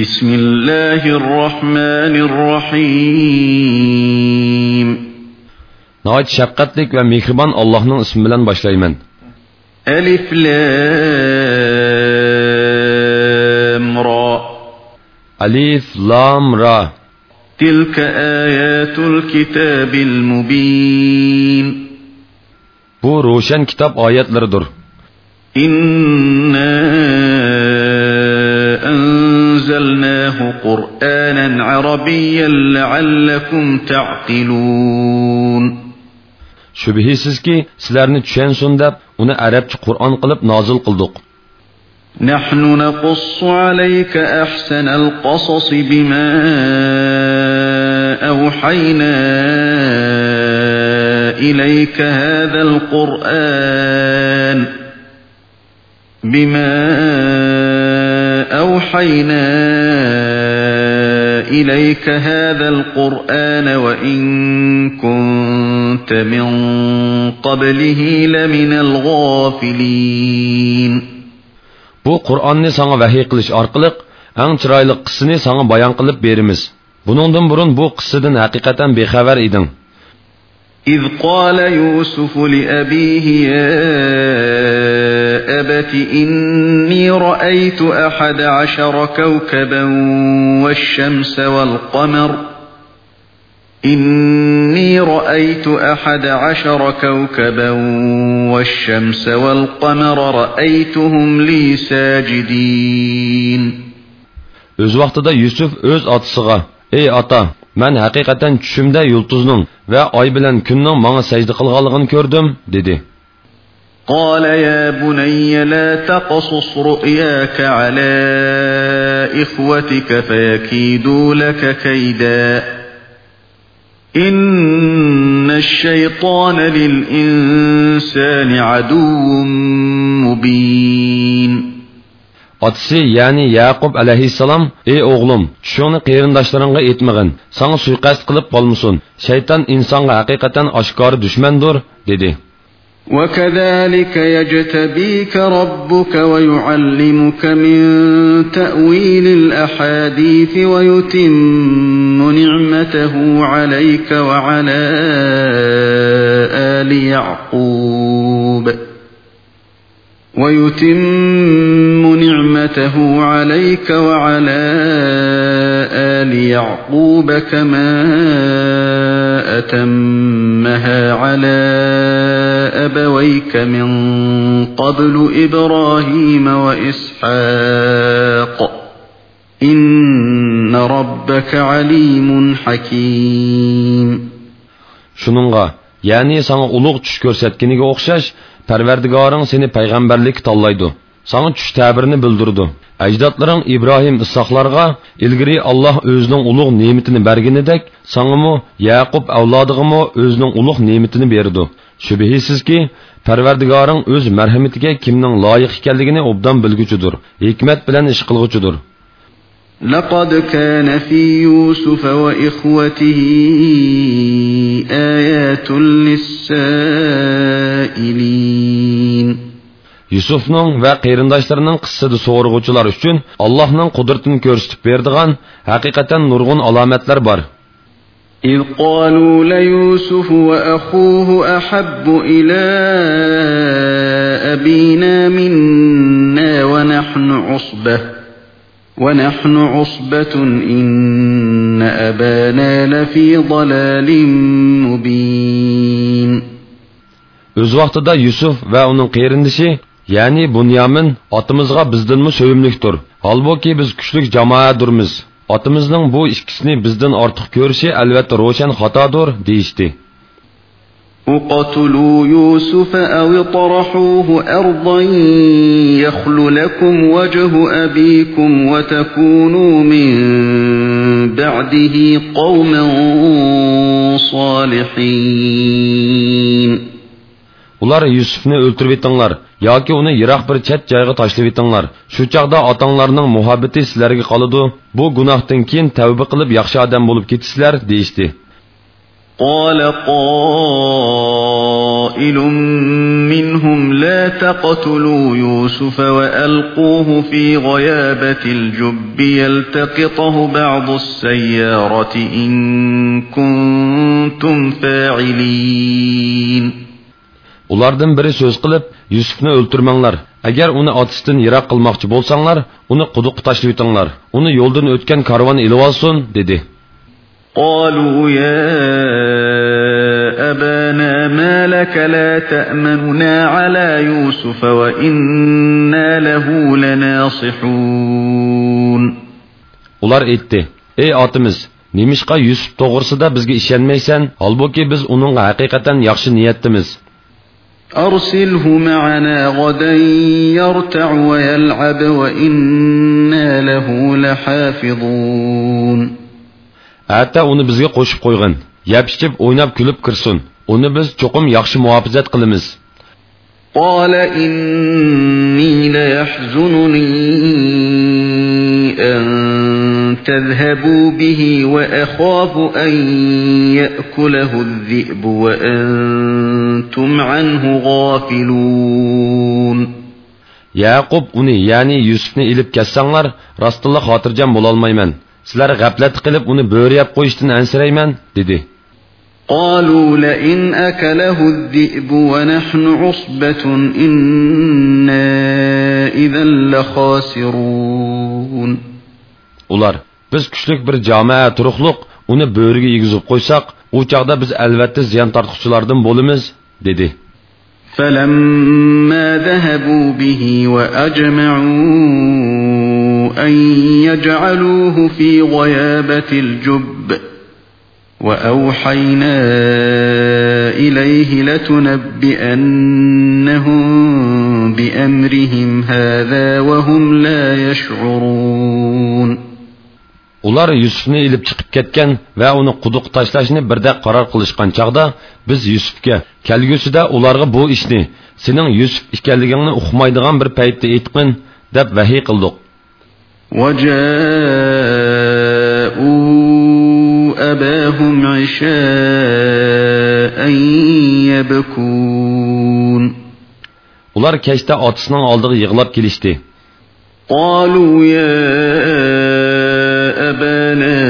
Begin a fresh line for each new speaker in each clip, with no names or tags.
بسم الله الرحمن الرحيم نهايت شفقتلك ومهربان Allah'ın ismi bilen başlayman.
Elif lam ra
Alif lam ra
تلك آيات الكتاب المبين
Bu roşan kitap ayetleridir.
İnna جعلناه قرآنا عربيا لعلكم
تعقلون Şübhisizki سلرني تشين سندب uni عربت قرآن قلب نازل قلدق
نحن نقص عليك أحسن القصص بما أوحينا إليك هذا القرآن بما أوحينا أَوْحَيْنَا إِلَيْكَ هَذَا الْقُرْآنَ وَإِن كُنْتَ مِنْ قَبْلِهِ لَمِنَ
الْغَافِلِينَ Bu Qur'onni sana vahiy qilish orqaliq eng chiroyli qissini sana bayon qilib beramiz. Buningdan burun bu qissidan haqiqatan bexabar eding.
إذ قال يوسف لأبيه يا أبت إني رأيت أحد عشر كوكبا والشمس والقمر إني رأيت أحد عشر كوكبا والشمس
والقمر رأيتهم لي ساجدين Öz ده Yusuf öz atısığa, ey ata, Мен haqiqatan tushimda yulduzning va oy bilan kunning menga sajda qilganligini ko'rdim, dedi.
قال يا بني لا تقصص رؤياك على إخوتك فيكيدوا لك كيدا إن الشيطان للإنسان عدو
مبين otasi ya'ni yaqub alayhissalom ey o'g'lim tushingni qarindoshlaringga aytmag'in sanga suiqasd qilib qolmasin shayton insonga haqiqatan oshkora dushmandir dedi
وكذلك يجتبيك ربك ويعلمك من تأويل الأحاديث ويتم نعمته عليك وعلى آل يعقوب ويتم نعمته عليك وعلى آل يعقوب كما أتمها على أبويك من قبل إبراهيم وإسحاق
إن ربك عليم حكيم شنونغا يعني سانا تشكر tush ko'rsatganiga o'xshash parvardigoring seni payg'ambarlikka tanlaydi sanga tush ta'birini bildirdi ajdodlaring ibrohim isoqlarga ilgari alloh o'zining ulug' ne'matini berganidek sangamu yaqub avlodig'imu o'zining ulug' ne'matini berdi shubhisizki parvardigoring o'z marhamatiga kimning loyiq ekanligini obdan bilguchidir hikmat bilan ish qilguchidir
لقد كان في يوسف وإخوته
آيات للسائلين Yusufning va qarindoshlarining qissada so'rg'uvchilar uchun Allohning qudratini ko'rsatib berdigan haqiqatan nurg'un alomatlar bor.
إذ قالوا ليوسف وأخوه أحب إلى أبينا منا ونحن عصبه ونحن عصبة إن أبانا لفي ضلال
مبين Өз вақтыда Юсуф вә оның қиырындышы, яғни Буньямин атымызға біздің мұ сөвімліктір. Албоки біз күшлік жамая дұрмыз. Атымыздың бұл ішкісіні біздің артық көрсе, әлбәтті рошен хатадыр дейісті.
اقتلوا يوسف أو اطرحوه أرضا يخل لكم وجه أبيكم وتكونوا من بعده قوما
صالحين Ular Yusufni öldürüp etinlar, yoki uni yiroq bir chet joyga tashlab etinlar. Shu chaqda otanglarning muhabbati sizlarga qoladi. Bu gunohdan keyin tavba qilib yaxshi odam bo'lib ketisizlar, deyishdi.
قال قائل منهم لا تقتلوا يوسف وألقوه في غيابة الجب يلتقطه بعض السيارة إن كنتم
فاعلين Ulardan biri so'z qilib, Yusufni o'ltirmanglar. Agar uni otishdan yiroq qilmoqchi bo'lsanglar, uni quduqqa tashlab yutinglar. Uni yo'ldan o'tgan karvon ilib olsin, dedi.
قالوا يا أبانا ما لك لا تأمننا على
يوسف وإنا له لناصحون Ular etti, ey otimiz, nemishqa Yusuf to'g'risida bizga ishonmaysan, holbuki biz uning haqiqatan yaxshi niyatdamiz.
أرسله معنا غدا يرتع ويلعب وإنا له
لحافظون Hatta uni bizga qo'shib qo'yg'in. Yap ichib o'ynab kulib kirsin. Uni biz cho'qim yaxshi muhofazat qilamiz.
قال إني ليحزنني أن تذهبوا به وأخاف أن يأكله الذئب وأنتم عنه غافلون
Yaqub uni, ya'ni Yusufni ilib kessanglar, rastilla xotirjam bo'lolmayman. sizlar g'aflat qilib uni bo'riyab qo'yishdan ansirayman dedi
قالوا لئن أكله الذئب ونحن عصبة إنا إذا لخاسرون
Ular, biz küçlük bir camiye turuqluq, onu böğrüge yigizip qoysaq, o çağda biz elbette ziyan tartışçılardan bolumuz, dedi.
فَلَمَّا ذَهَبُوا بِهِ وَأَجْمَعُوا أن يجعلوه في غيابة الجب وأوحينا إليه لتنبئنهم
بأمرهم هذا وهم لا يشعرون ular yusufni ilib chiqib ketgan va uni quduq tashlashni birda qaror qilishgan chog'da biz yusufga kelgusida ularga bu ishni sening yusuf ekanligingni uqmaydigan bir paytda aytqin deb vahiy qildik
وجاءوا أباهم
عشاء يبكون Ular keşte atısının aldığı yığılap gelişti.
قالوا يا أبانا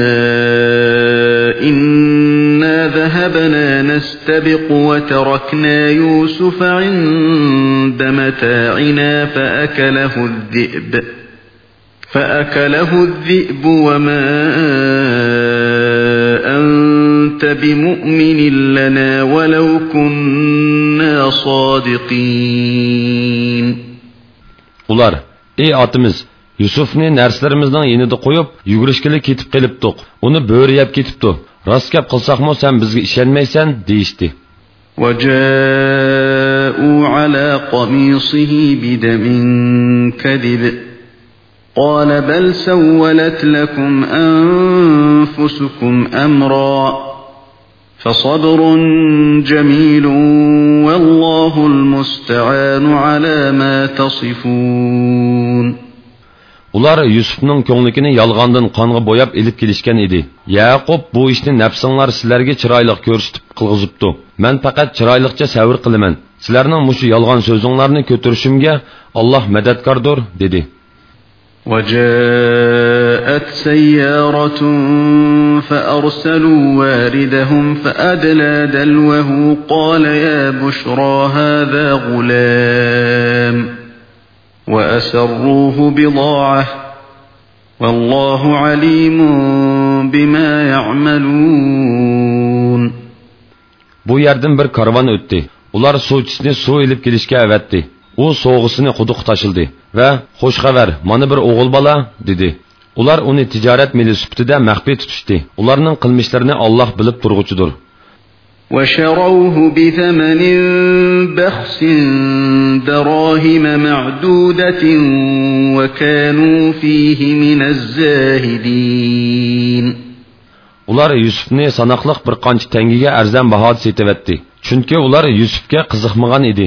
إنا ذهبنا نستبق وتركنا يوسف عند متاعنا فأكله الذئب فأكله الذئب وما أنت بمؤمن لنا ولو كنا صادقين
Ular, ey atımız, Yusufni nerslerimizden yeni de koyup, yuguruşkili ketip geliptik. Onu böyle yap ketipti. Rast kap kılsak mı sen bizge işenmeysen, deyişti.
وَجَاءُوا عَلَى قَمِيصِهِ بِدَمٍ كَذِبٍ قال بل سولت لكم أنفسكم أمرا فصبر جميل والله المستعان على ما تصفون
ular yusufning ko'nglikini yolg'ondan qonga bo'yab ilib kelishgan edi yaqub bu ishni nafsinglar sizlarga chiroyli ko'rsatib qilg'izibdi man faqat chiroyliqcha savr qilaman sizlarning mushu yolg'on so'zinglarni ko'tarishimga olloh madadkordir dedi
وجاءت سيارة فأرسلوا واردهم فأدلى دلوه قال يا بشرى هذا غلام وأسروه بضاعة
والله عليم بما يعملون Bu yerden bir karavan ötdi. Ular suvchisini suv ilib kelishga avatdi. u so'g'isini quduq tashildi va xush xabar mana bir o'g'il bola dedi ular uni tijorat meli sifatida maxfiy tutishdi ularning qilmishlarini olloh bilib turg'uchidir
وشروه بثمن بخس دراهم معدودة وكانوا فيه من
الزاهدين ular yusufni sanoqliq bir qancha tangaga arzon bahoda setavetdi chunki ular yusufga qiziqmagan edi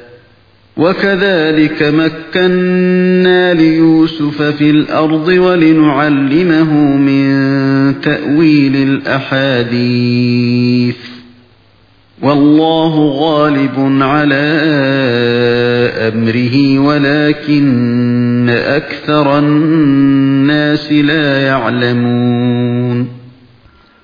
وكذلك مكنا ليوسف في الأرض ولنعلمه من تأويل الأحاديث والله غالب على أمره ولكن
أكثر الناس لا يعلمون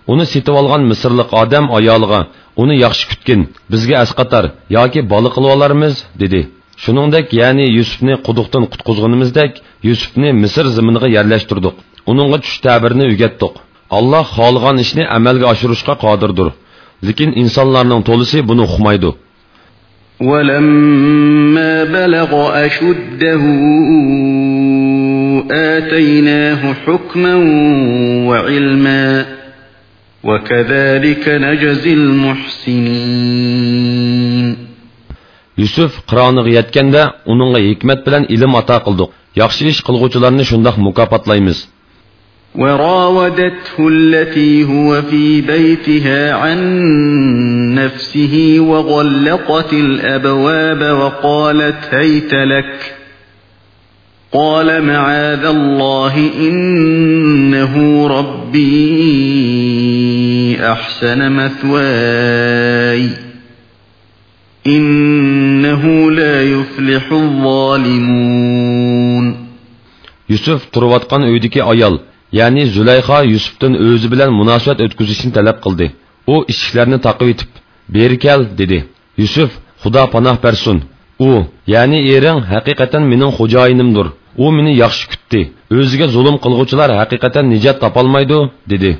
uni setib olgan misrlik odam ayolga uni yaxshi kutgin bizga asqatar yoki bola qilib olarmiz dedi shuningdek ya'ni yusufni quduqdan qutqizganimizdek yusufni misr ziminiga yerlashtirdik uningga tush ta'birini o'rgatdik alloh xohlagan ishni amalga oshirishga qodirdir lekin insonlarning to'lisi buni uqmaydi
ولما بلغ أشده آتيناه حكما وعلما وكذلك نجزي
المحسنين yusuf qironiga yetganda uningga hikmat bilan ilm ato qildik yaxshi ish qilg'uvchilarni shundoq mukofotlaymiz
وراودته التي هو في بيتها عن نفسه وغلقت الأبواب وقالت هيت لك قال معاذ الله إنه ربي أحسن مثواي
İnnehu la yuflihu zalimun. Yusuf turvatkan öydeki ayal, yani Züleyha Yusuf'tan özü bilen münasebet ötküzüşünü talep kıldı. O işçilerini takip etip, beri kel dedi. Yusuf, Xuda panah bersun. O, yani erin hakikaten menin hocayinimdir. O meni yaxşı kütdi. Özüge zulüm kılgıçılar hakikaten nicat tapalmaydı, dedi.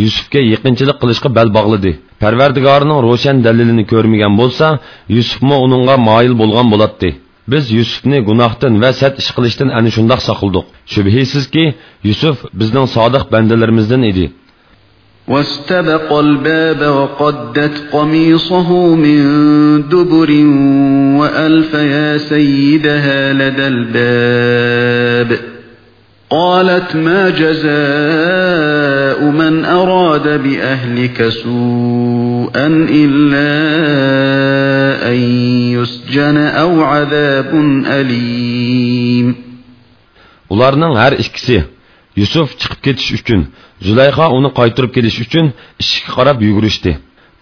yusufga yiqinchilik qilishga bal bog'ladi parvardigorning ro'shan dalilini ko'rmagan bo'lsa yusufmi uningga moyil bo'lgan bo'ladi biz yusufni gunohdan va sat ish qilishdan ana shundoq saqildik shubhisizki yusuf bizning sodiq bandalarimizdan edi
واستبق الباب وقدت قميصه من دبر وألف يا سيدها لدى الباب قالت ما جزاء مَنْ أَرَادَ بِأَهْلِكَ سُوءًا إِلَّا أَنْ
يُسْجَنَ أَوْ عَذَابٌ أَلِيمٌ Ularının her ikisi Yusuf çıkıp ketiş üçün, Züleyha onu kaytırıp geliş üçün işik karab yuguruştu.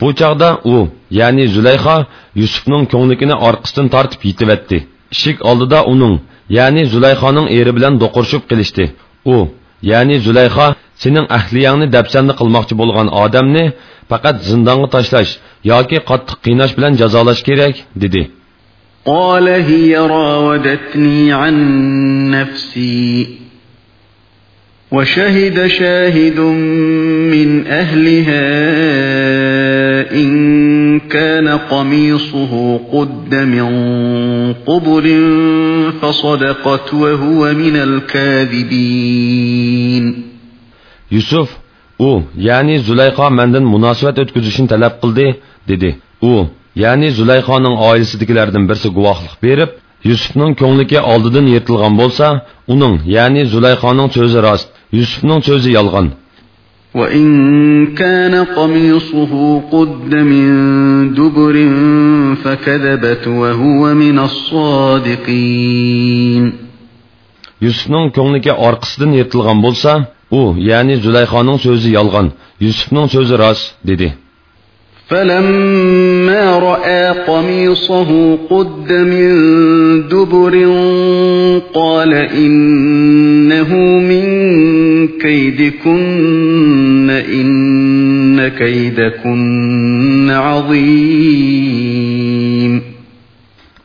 Bu çağda o, yani Züleyha, Yusuf'un könglikini arkasından tartıp yitivetti. İşik da onun, yani Züleyha'nın eri bilen dokurşup gelişti. U, yani Züleyha, sening ahliyangni dafsanni qilmoqchi bo'lgan odamni faqat zindonga tashlash yoki qattiq qiynash bilan jazolash kerak dedi
قال هي راودتني عن نفسي وشهد شاهد من أهلها إن كان قميصه قد من قبر فصدقت وهو من
الكاذبين yusuf u ya'ni zulayqo mandan munosabat o'tkazishni talab qildi dedi u ya'ni zulayqoning oilasidagilardan birsi guvohlik berib yusufning ko'ngliga oldidan yirtilgan bo'lsa uning ya'ni zulayqoning so'zi rost yusufning so'zi yolg'on
وإن كان قميصه قد من دبر فكذبت
وهو من الصادقين يوسفنىڭ كۆڭلىگە ئارقىسىدىن يېتىلغان بولسا O ya'ni zulaykhoning sözü yolg'on Yusuf'un sözü rost dedi
فَلَمَّا رَأَى قَمِيصَهُ قد من دبر قال إنه
من كيدكن إن كيدكن عظيم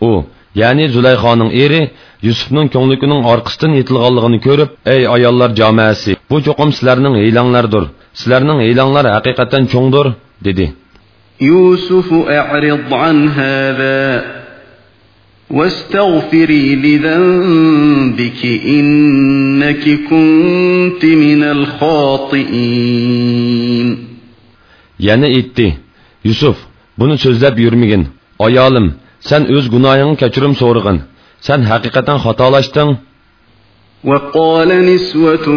O yani Züleyha'nın eri Yusufning ko'nglikining orqasidan yetilganligini ko'rib, "Ey ayollar jamoasi, bu cho'qim sizlarning heylanglardir. Sizlarning heylanglar haqiqatan cho'ngdir" dedi.
يوسف أعرض عن هذا واستغفري لذنبك
إنك كنت من الخاطئين Yani itti. Yusuf, bunu sözləb yürməgin. Ayalım, sən öz günahını keçirim sorğun. sen hakikaten hatalaştın.
وقال نسوة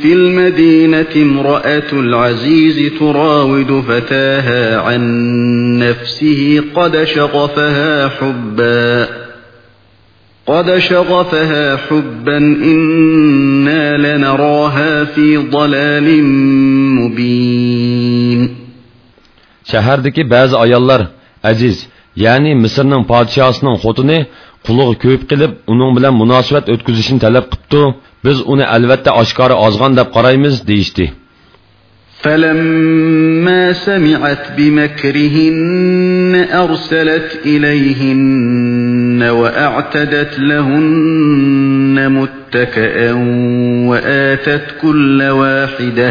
في المدينة امرأة العزيز تراود فتاها عن نفسه قد شغفها حبا قد شغفها حبا إنا لنراها في ضلال مبين
شهر دكي بعض آيالر عزيز يعني مصرنا padişahısının خطنه puliga ko'p qilib uning bilan munosabat o'tkazishni talab qilibdi biz uni albatta oshkora ozg'on deb qaraymiz deyishdi
فلما سمعت بمكرهن أرسلت إليهن وأعتدت لهن متكئا وآتت كل واحدة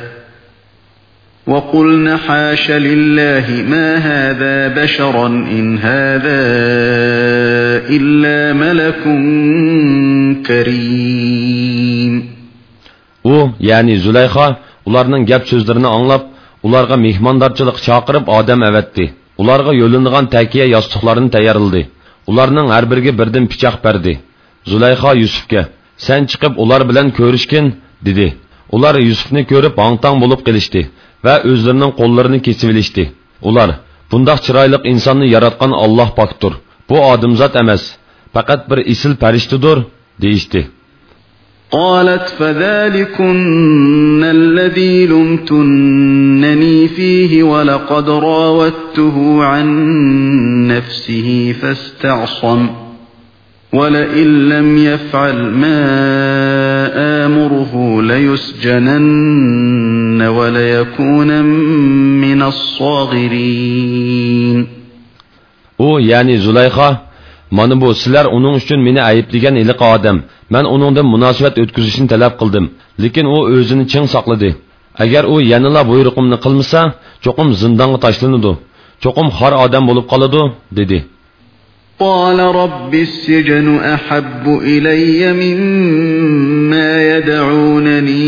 وَقُلْنَ حَاشَ لِلَّهِ مَا هَذَا بَشَرًا إِنْ هَذَا إِلَّا
مَلَكٌ كَرِيمٌ O, yani Züleyha, ularının gəp sözlərini anlap, ularga mehmandarçılıq çağırıb adam əvətdi. Ularga yölünğən təkiyə yastıqlarını təyərildi. Ularının hər birgi birdən piçaq bərdi. Züleyha Yusufga, sən çıxıb ular bilan görüşkin, dedi. Ular Yusufni görüb hangtang bolub qilishdi. va o'zlarining qo'llarini kesib ilishdi ular bundoq chiroyliq insonni yaratgan olloh pokdir bu odimzod emas faqat bir isil farishtadir deyishdi
قالت فذلكن الذي لمتنني فيه ولقد راودته عن نفسه فاستعصم ولئن لم يفعل ما آمره ليسجنن يَسْتَكْبِرْنَ مِنَ الصَّاغِرِينَ
U yani Zulayha Mana bu sizlar uning uchun meni ayblagan iliq odam. Men uningdan munosabat o'tkazishni talab qildim, lekin u o'zini ching saqladi. Agar u yanila buyruqimni qilmasa, cho'qim zindonga tashlanadi. Cho'qim xor odam bo'lib qoladi, dedi.
قال رب السجن أحب إلي مما يدعونني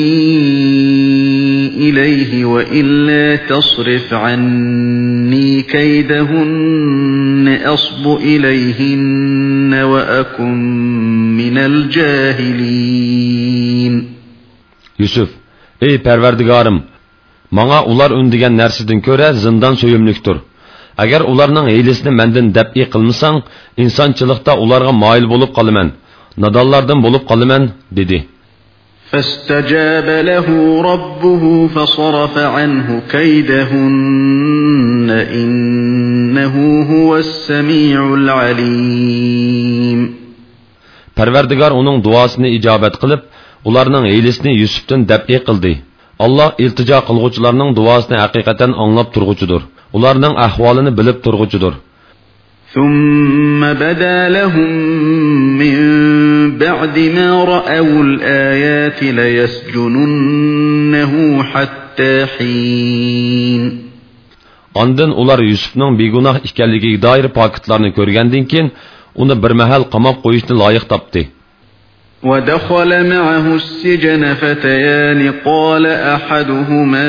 إليه وإلا تصرف عني كيدهن أصب إليهن وأكن من الجاهلين
Yusuf, ey perverdigarım, bana ular öndigen nersidin köre zindan söyümlüktür. Eğer ularının eylesini menden dep'i kılmışsan, insançılıkta ularga mail bolup kalımen, nadallardan bolup kalımen, dedi.''
فاستجاب له ربه فصرف عنه كيدهن
إنه هو السميع العليم Perverdigar onun duasını icabet kılıp, ularının eylisini Yusuf'tan deb'i kıldı. Allah iltica kılgıçlarının duasını hakikaten anlap turgucudur. Ularının ahvalini bilip turgucudur.
ثُمَّ بَدَا لَهُم مِّن بَعْدِ مَا رَأَوُا الْآيَاتِ لَيَسْجُنُنَّهُ
حَتَّى حِينٍ Ondan ular Yusufning begunoh ekanligiga doir paketlarni ko'rgandan keyin uni bir mahal qamoq qo'yishni loyiq topdi.
ودخل معه السجن فتيان قال أحدهما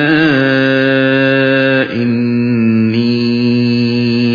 إني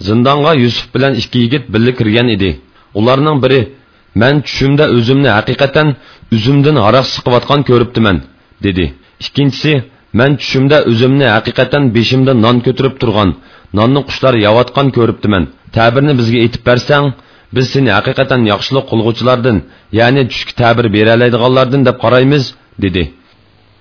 Zindanğa Yusuf bilan ikki yigit birga kirgan edi. Ularning biri "Men tushimda o'zimni haqiqatan uzumdan aroq siqayotgan ko'ribdiman" dedi. Ikkinchisi "Men tushimda o'zimni haqiqatan beshimda non ko'tirib turgan, nonni qushlar yeyotgan ko'ribdiman. Ta'birni bizga aytib bersang, biz seni haqiqatan yaxshilik qilguvchilardan, ya'ni tushki ta'bir dedi.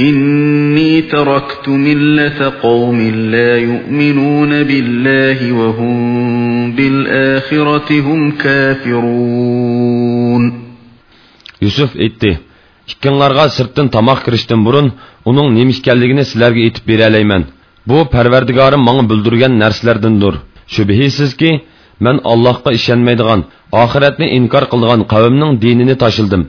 إِنِّي تَرَكْتُ مِلَّةَ قَوْمٍ لَا يُؤْمِنُونَ بِاللَّهِ وَهُمْ بِالْآخِرَةِ هُمْ كَافِرُونَ
يوسف Yusuf etti, ikkinglarga sirttin tamaq kirishtin burun, onun nemişkelligini silerge itip bireleymen. Bu perverdigarım bana bildirgen nerslerdendur. Şübihisiz ki, ben Allah'a işenmeydigan, ahiretini inkar kılgan kavimnin dinini taşıldım.''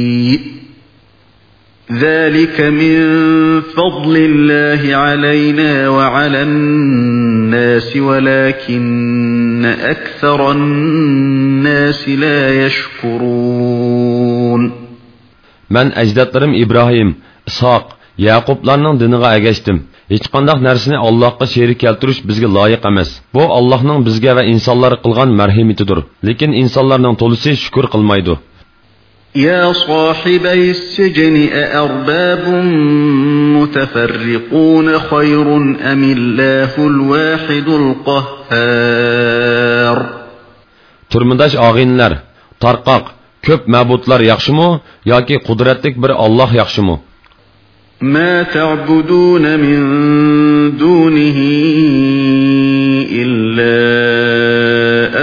ذلك من فضل الله علينا وعلى الناس ولكن أكثر
الناس لا يشكرون من أجدادlarım İbrahim, İshak, Yaqublarning diniga agashdim. Hech qanday narsani Allohga sherik keltirish bizga loyiq emas. Bu Allohning bizga va insonlar qilgan marhamatidir. Lekin insonlarning to'lisi shukr qilmaydi.
يا صاحبي السجن أأرباب متفرقون خير أم الله الواحد القهار
Turmundaş ağinler, tarqaq, köp كب yaxşı mı, ya ki qudretlik bir Allah yaxşı mı? مَا
تَعْبُدُونَ مِنْ دُونِهِ إِلَّا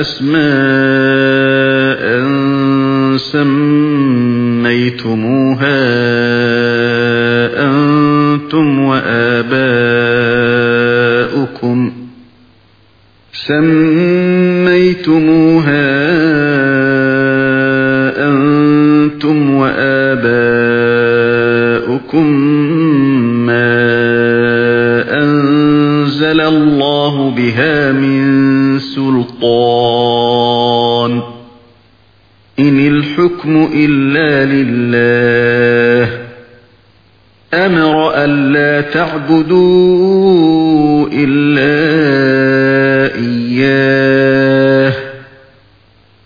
أَسْمَاءً سَمَّاءً أَحْيَيْتُمُوهَا أَنْتُمْ وَآبَاؤُكُمْ سمعوا تعبدوا إلا إياه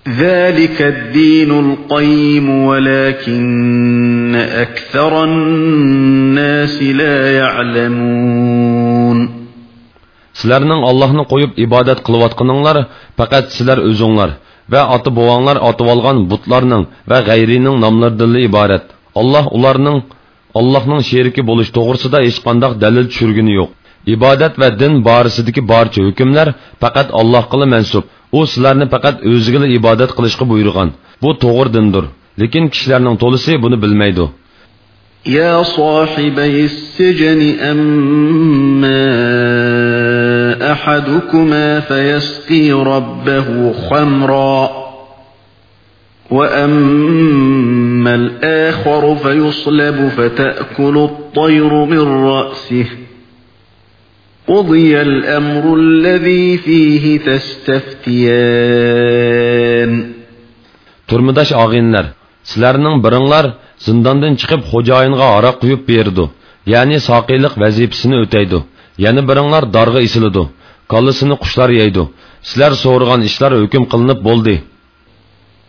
ذلك الدين القيم ولكن
أكثر الناس لا يعلمون Sizlərinin Allahını qoyub ibadət qılıvatqınınlar, fəqət sizlər özünlər və atı boğanlar atıvalğan butlarının və qeyrinin namlardılı ibarət. Allah onlarının Allohning sheriki bo'lish to'g'risida hech qanday dalil tushirgani yo'q. Ibodat va din borisidagi barcha hukmlar faqat Allohga mansub. U sizlarni faqat o'ziga ibodat qilishga buyurgan. Bu to'g'ri dindir. Lekin kishilarning to'lisi buni bilmaydi.
Ya sohibayis sijn amma ahadukum fayasqi rabbahu khamra وأما الآخر فيصلب فتأكل الطير من رأسه
قضي الأمر الذي فيه تستفتيان Turmudaş ağinler, sizlerinin birinler zindandan çıkıp hocayınga ara kuyup berdi. Yani saqilik vazifesini öteydi. Yani birinler darga isilidu. Kallısını kuşlar yeydi. Sizler soğurgan işler hüküm kılınıp boldi.''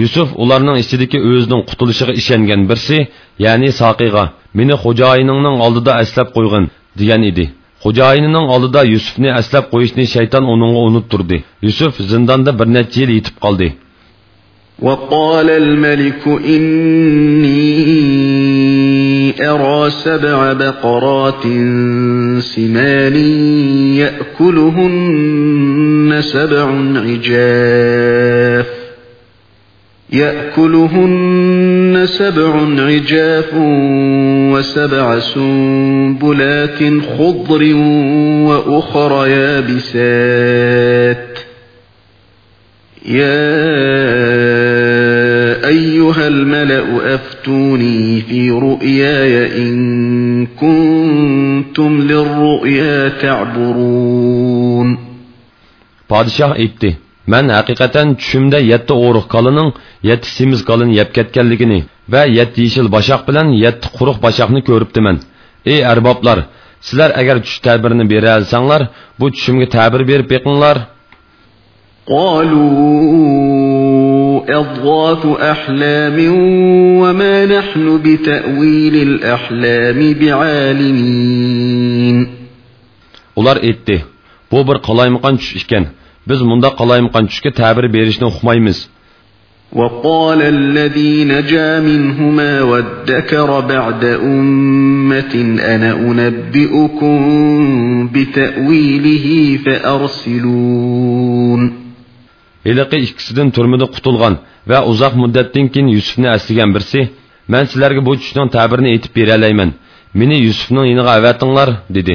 yusuf ularning ichidagi o'zining qutulishiga ishongan birsi ya'ni soqiyga meni xo'jayiningning oldida aslab qo'ygin degan edi xo'jayinining oldida yusufni aslab qo'yishni shayton uningga unuttirdi yusuf zindanda bir necha yil yetib qoldi
وقال الملك إني أرى سبع بقرات سمان يأكلهن سبع عجاف يأكلهن سبع عجاف وسبع سنبلات خضر وأخر يابسات يا أيها الملأ أفتوني في رؤياي إن كنتم للرؤيا
تعبرون Padişah etti. man haqiqatan tushimda yetti o'ruq kalining yetti semiz kalini yeb ketganligini va yetti yeshil bashaq bilan yetti quruq bashaqni ko'ribdiman ey arboblar sizlar agar tush ta'birini bera olsanglar bu tushimga ta'bir berib beqinglar
أضغاث أحلام وما نحن بتأويل
الأحلام بعالمين Ular etti. Bu bir qalaymaqan tush ekan. biz bunda qalayimqan tushga ta'bir berishni uqmaymiz
وقال الذي نجا منهما وادكر بعد أمة أنا أنبئكم بتأويله
فأرسلون Iliqi ikkisidan turmida qutulgan va uzoq muddatdan keyin Yusufni aslagan birsi, "Men sizlarga bu tushning ta'birini aytib bera olmayman. Meni Yusufning yiniga avatinglar" dedi.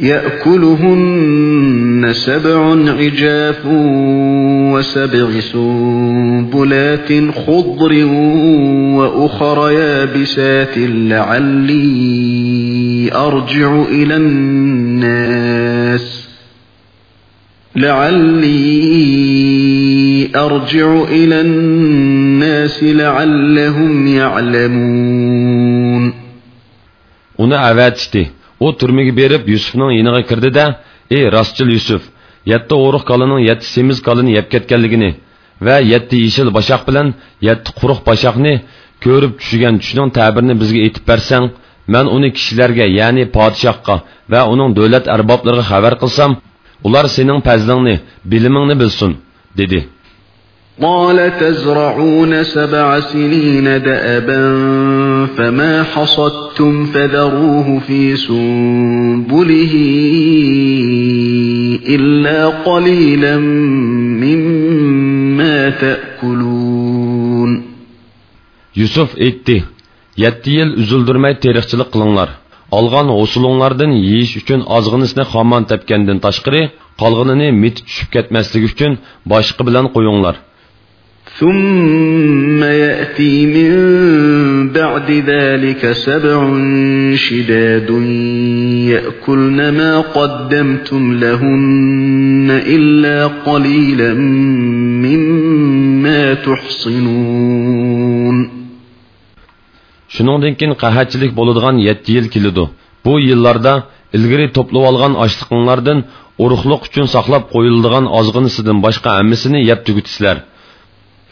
يأكلهن سبع عجاف وسبع سنبلات خضر وأخر يابسات لعلي أرجع إلى الناس لعلي أرجع إلى
الناس لعلهم يعلمون Ona evet u turmaga berib yusufning yiniga kirdida ey rostchil yusuf yetti o'ruq qalining yetti semiz qalini yeb ketganligini va yetti yeshil boshoq bilan yetti quruq boshoqni ko'rib tushgan tushning ta'birini bizga aytib bersang man uni kishilarga ya'ni podshohga va uning davlat arboblariga xabar qilsam ular sening fazlingni bilimingni bilsin dedi
قال تزرعون سبع سنين دأبا فما حصدتم فذروه في سنبله إلا قليلا مما
تأكلون Yusuf etti, yetti yil üzüldürmey terikçilik kılınlar. Algan usulunlardan yiyiş üçün azgınısını haman tepkenden taşkırı, kalgınını mit düşüp ketmeslik üçün başkı bilen koyunlar.''
ثم يأتي من بعد ذلك سبع شداد يأكلن ما قدمتم لهن إلا قليلا مما
تحصنون Шуныңдан кейін қаһатчылық болыдыған 7 ел келеді. Бұл yillarda ilgari to'plab olgan ochliqinglardan urug'liq uchun saqlab qo'yiladigan ozg'inisidan boshqa hammasini yeb tugutisizlar.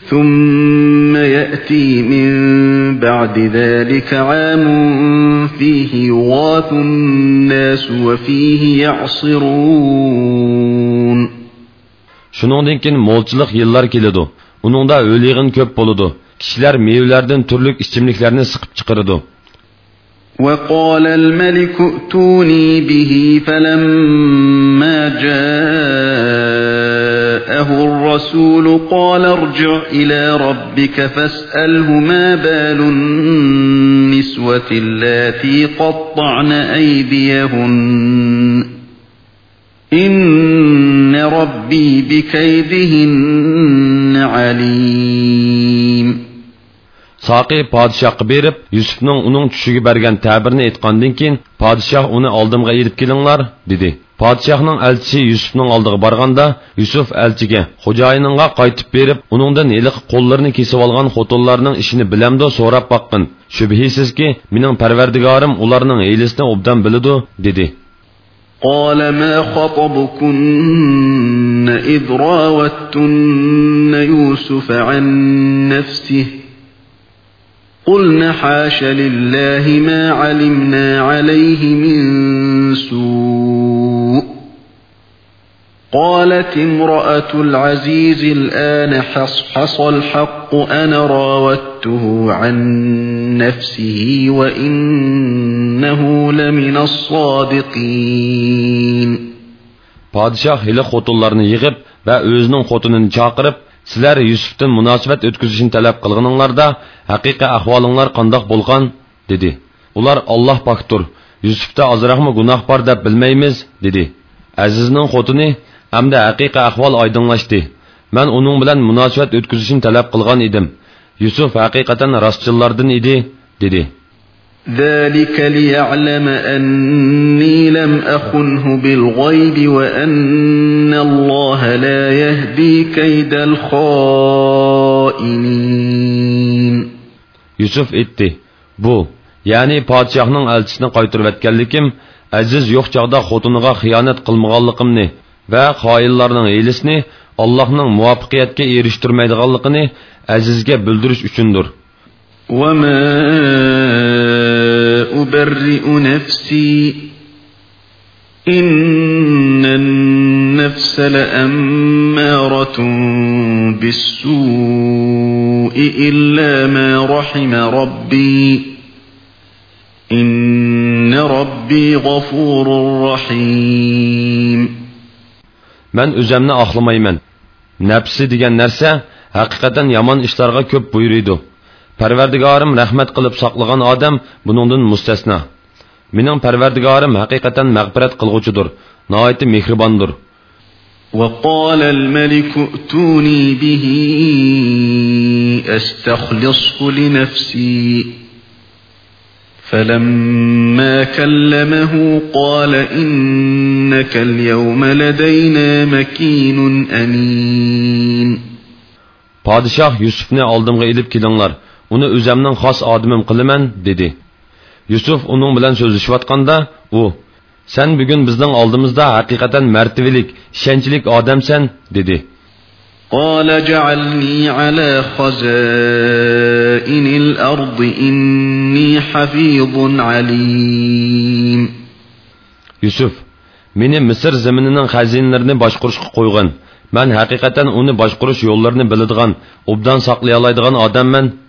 ثُمَّ يَأْتِي مِنْ بَعْدِ ذَلِكَ عَامٌ فِيهِ يُغَاثُ النَّاسُ وَفِيهِ
يَعْصِرُونَ Şunundan kin molçılık yıllar kelidu. Onun da ölüğün köp boludu. Kişiler meyvelerden türlük içimliklerini sıkıp çıkarıdı.
وَقَالَ الْمَلِكُ ائْتُونِي بِهِ فَلَمَّا جَاءَ جاءه الرسول قال ارجع إلى ربك فاسأله ما بال النسوة التي قطعن أيديهن
إن ربي بكيدهن عليم Сақи падишахқа беріп, Юсуфның оның түшіге берген тәбірін айтқандан кейін, падишах оны алдымға еріп келіңлар, деді. Padişahның elçisi Yusufның алдыга барганда, Yusuf elçiге хожайыныңга кайтып берип, уныңдан элек қолларын кесип алган хотонларның ишини билемдо сорап баккын. Шүбһисизки, менің Парвардигарым уларның эйлесин обдан билиду, dedi.
قال ما خطبكن إذ راوتن يوسف عن نفسه قلنا حاش لله ما علمنا عليه من سوء قالت امرأة العزيز الآن حصحص الحق أنا راودته عن نفسه
وإنه لمن الصادقين Padişah hili xotunlarını yığıb və özünün xotununu çağırıb sizlar yusufdan munosabat o'tkazishni talab qilganinglarda haqiqiy ahvolinglar qandoq bo'lgan dedi ular olloh pokdur yusufda ozroqmi gunoh bor deb bilmaymiz dedi azizning xotini hamda haqiqiy ahvol oydinlashdi man uning bilan munosabat o'tkazishni talab qilgan edim yusuf haqiqatan rostchillardan edi dedi
ذلك ليعلم أني لم أخنه بالغيب وأن الله لا يهدي كيد
الخائنين Yusuf etti. Bu, yani padişahının elçisini qaytırıb etkənlikim, əziz yox çağda xotunuğa xiyanət qılmağanlığımni və xainlarının eylisini Allah'ın muvaffiqiyyətə erişdirməyidiganlığını əzizə bildiriş üçündür.
وما أبرئ نفسي إن النفس لأمارة بالسوء إلا ما رحم ربي
إن ربي غفور رحيم من أجمنا أخلمي من نفسي ديگن نرسة haqiqatan يمن ishlarga كب بيريدو پروردگارم رحمت قلب ساقلغان آدم بنوندن مستثنه. منن پروردگارم حقیقتا مغبرت قلغوچو دور. نایت مهربان دور.
وقال الملك اتوني به استخلصه لنفسي فلما كلمه قال إنك اليوم
لدينا مكين أمين Padişah Yusuf'ni aldımğa ilip kilinlar. uni o'zamning xos odimim qilaman dedi yusuf uning bilan so'zlashayotganda u sen bugun bizning oldimizda haqiqatan martivilik ishonchlik odamsan dedi
قال جعلني على خزائن الأرض إني حفيظ
عليم يوسف meni misr zaminining xazinalarini boshqurishga qo'ygan man haqiqatan uni boshqurish yo'llarini biladigan obdan saqlay oladigan odamman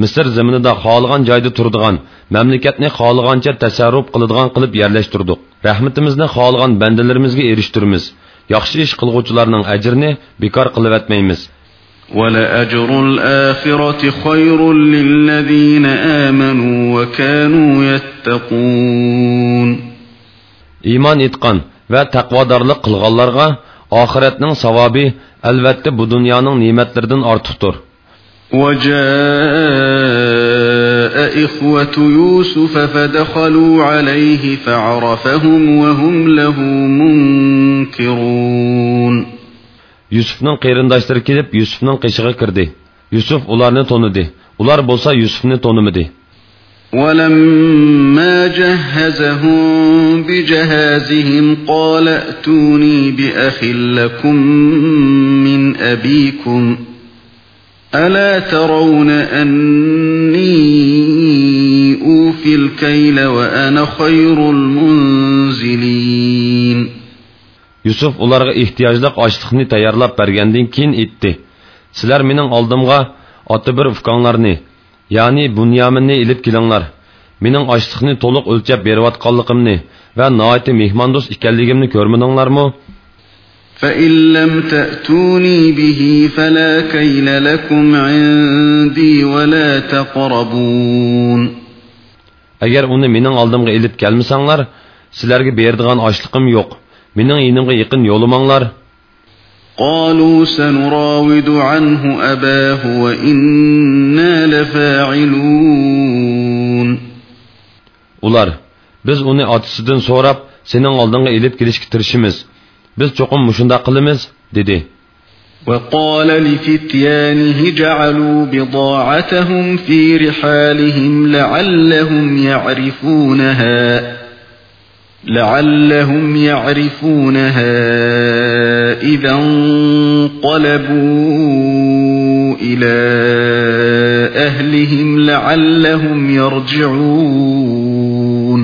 misr zaminida xohlagan joyda turadigan mamlakatni xohlagancha tasarruf qiladigan qilib yerlashtirdik rahmatimizni xohlagan bandalarimizga erishtirmiz yaxshi ish qilg'uvchilarning ajrini bekor qilavatmaymiz
ولأجر الآخرة خير
للذين آمنوا وكانوا يتقون إيمان إتقان وتقوادارلق قلغاللارغا آخرتنىڭ سوابي البتة bu dunyoning ne'matlaridan ortiqdir
وجاء إخوة يوسف فدخلوا عليه
فعرفهم وهم له منكرون يوسف يوسفنا قيرن داشتر يوسف يوسفنا قيشغا كردي يوسف أولارنا تونودي أولار بوسا يوسفنا تونومدي
ولما جهزهم بجهازهم قال ائتوني بأخ لكم من أبيكم ألا ترون أني أوفي الكيل وأنا خير
المنزلين Yusuf ularga ehtiyojliq ochliqni tayyorlab bergandan keyin aytdi sizlar mening oldimga oti bir ufqonglarni ya'ni bunyaminni ilib kelinglar mening ochliqni to'liq o'lchab berayotganligimni va noiti mehmondo'st ekanligimni ko'rmadinglarmi
فإن لم تأتوني به فلا كيل لكم عندي ولا
تقربون Əgər onu mənim aldımğa elib gəlmisənglər, sizlərə verdigən açlığım yox. Mənim yanımğa yaxın yolumanglar.
قالوا سنراود عنه أباه وإنا
لفاعلون Ular, biz onu atısından sorab, senin aldığına elib gelişki tirişimiz. biz cho'qim mushundoq qilamiz dedi
وقال لفتيانه جعلوا بضاعتهم في رحالهم لعلهم يعرفونها لعلهم يعرفونها إذا انقلبوا إلى أهلهم
لعلهم يرجعون